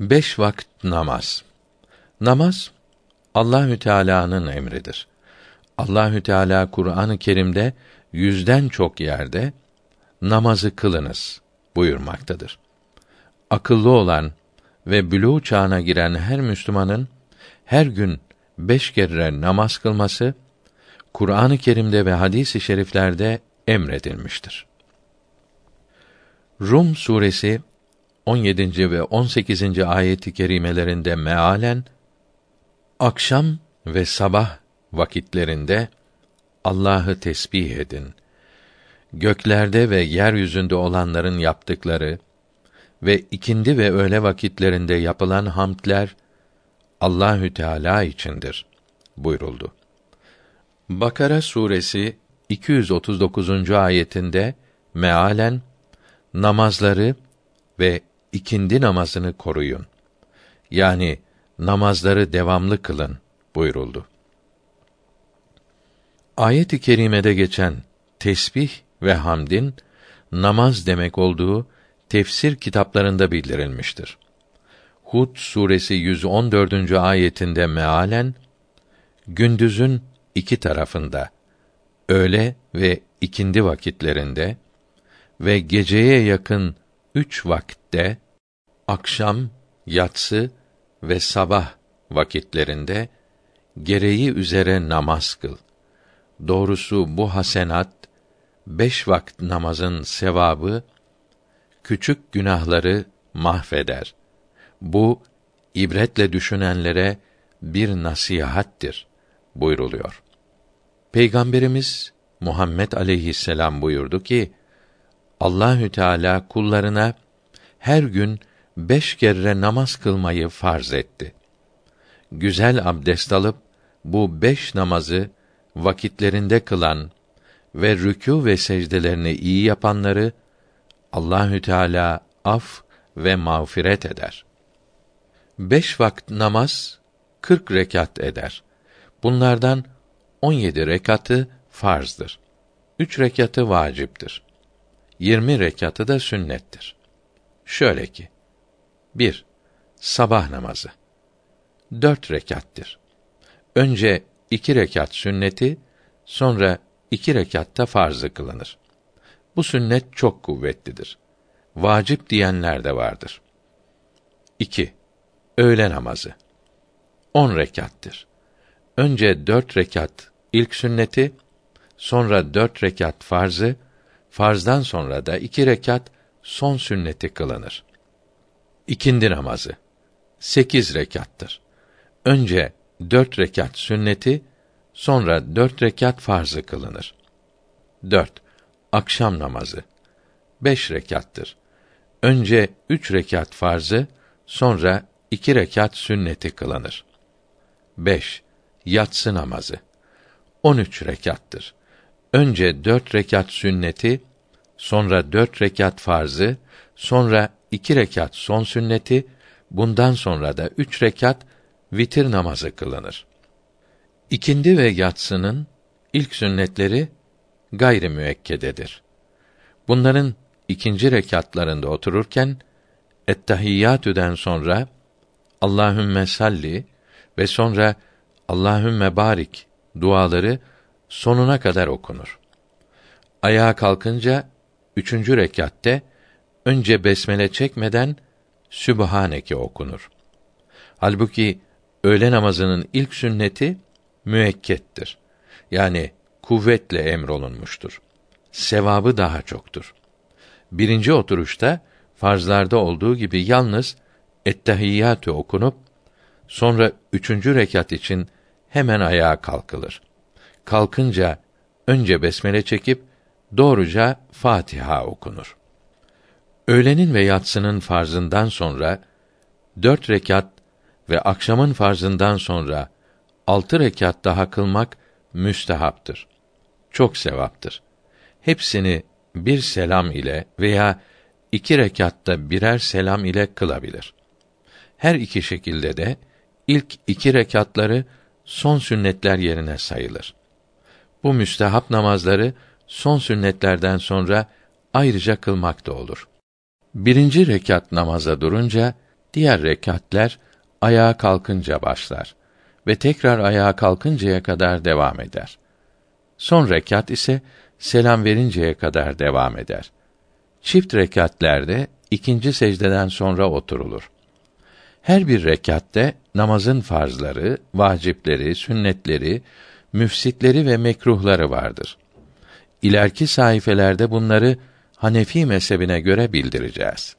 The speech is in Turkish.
Beş vakit namaz. Namaz Allahü Teala'nın emridir. Allahü Teala Kur'an-ı Kerim'de yüzden çok yerde namazı kılınız buyurmaktadır. Akıllı olan ve bülû çağına giren her Müslümanın her gün beş kere namaz kılması Kur'an-ı Kerim'de ve hadis-i şeriflerde emredilmiştir. Rum suresi 17. ve 18. ayeti kerimelerinde mealen akşam ve sabah vakitlerinde Allah'ı tesbih edin. Göklerde ve yeryüzünde olanların yaptıkları ve ikindi ve öğle vakitlerinde yapılan hamdler Allahü Teala içindir buyuruldu. Bakara suresi 239. ayetinde mealen namazları ve ikindi namazını koruyun. Yani namazları devamlı kılın buyuruldu. Ayet-i kerimede geçen tesbih ve hamdin namaz demek olduğu tefsir kitaplarında bildirilmiştir. Hud suresi 114. ayetinde mealen gündüzün iki tarafında öğle ve ikindi vakitlerinde ve geceye yakın üç vakitte akşam, yatsı ve sabah vakitlerinde gereği üzere namaz kıl. Doğrusu bu hasenat beş vakit namazın sevabı küçük günahları mahveder. Bu ibretle düşünenlere bir nasihattir buyruluyor. Peygamberimiz Muhammed aleyhisselam buyurdu ki Allahü Teala kullarına her gün beş kere namaz kılmayı farz etti. Güzel abdest alıp bu beş namazı vakitlerinde kılan ve rükû ve secdelerini iyi yapanları Allahü Teala af ve mağfiret eder. Beş vakit namaz kırk rekat eder. Bunlardan on yedi rekatı farzdır. Üç rekatı vaciptir. Yirmi rekatı da sünnettir. Şöyle ki, bir, Sabah namazı. Dört rekattir. Önce iki rekat sünneti, sonra iki rekatta farzı kılınır. Bu sünnet çok kuvvetlidir. Vacip diyenler de vardır. 2. Öğle namazı. On rekattır. Önce dört rekat ilk sünneti, sonra dört rekat farzı, farzdan sonra da iki rekat son sünneti kılınır. İkindi namazı. Sekiz rekattır. Önce dört rekat sünneti, sonra dört rekat farzı kılınır. Dört. Akşam namazı. Beş rekattır. Önce üç rekat farzı, sonra iki rekat sünneti kılınır. Beş. Yatsı namazı. On üç rekattır. Önce dört rekat sünneti, sonra dört rekat farzı, sonra iki rekat son sünneti, bundan sonra da üç rekat vitir namazı kılınır. İkindi ve yatsının ilk sünnetleri gayri müekkededir. Bunların ikinci rekatlarında otururken ettehiyyatüden sonra Allahümme salli ve sonra Allahümme barik duaları sonuna kadar okunur. Ayağa kalkınca üçüncü rekatte önce besmele çekmeden Sübhaneke okunur. Halbuki öğle namazının ilk sünneti müekkettir. Yani kuvvetle emrolunmuştur. Sevabı daha çoktur. Birinci oturuşta farzlarda olduğu gibi yalnız ettehiyyatü okunup sonra üçüncü rekat için hemen ayağa kalkılır. Kalkınca önce besmele çekip doğruca Fatiha okunur. Öğlenin ve yatsının farzından sonra dört rekat ve akşamın farzından sonra altı rekat daha kılmak müstehaptır. Çok sevaptır. Hepsini bir selam ile veya iki rekatta birer selam ile kılabilir. Her iki şekilde de ilk iki rekatları son sünnetler yerine sayılır. Bu müstehap namazları son sünnetlerden sonra ayrıca kılmak da olur. Birinci rekat namaza durunca Diğer rekatler ayağa kalkınca başlar ve tekrar ayağa kalkıncaya kadar devam eder. Son rekat ise selam verinceye kadar devam eder. Çift rekatlerde ikinci secdeden sonra oturulur. Her bir rekatte namazın farzları, vacipleri, sünnetleri, müfsitleri ve mekruhları vardır. İleriki sayfelerde bunları Hanefi mezhebine göre bildireceğiz.